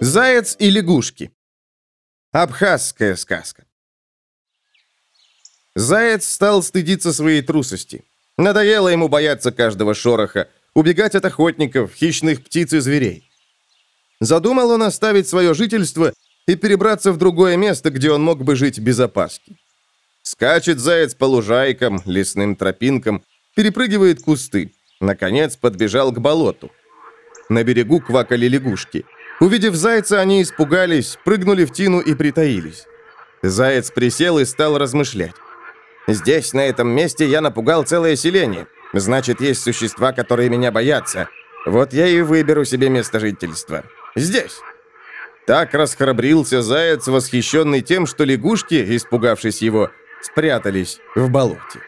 Заяц и лягушки. Абхазская сказка. Заяц стал стыдиться своей трусости. Надоело ему бояться каждого шороха, убегать от охотников, хищных птиц и зверей. Задумал он оставить свое жительство и перебраться в другое место, где он мог бы жить без опаски. Скачет заяц по лужайкам, лесным тропинкам, перепрыгивает кусты. Наконец подбежал к болоту. На берегу квакали лягушки. Увидев зайца, они испугались, прыгнули в тину и притаились. Заяц присел и стал размышлять. «Здесь, на этом месте, я напугал целое селение. Значит, есть существа, которые меня боятся. Вот я и выберу себе место жительства. Здесь». Так расхрабрился заяц, восхищенный тем, что лягушки, испугавшись его, спрятались в болоте.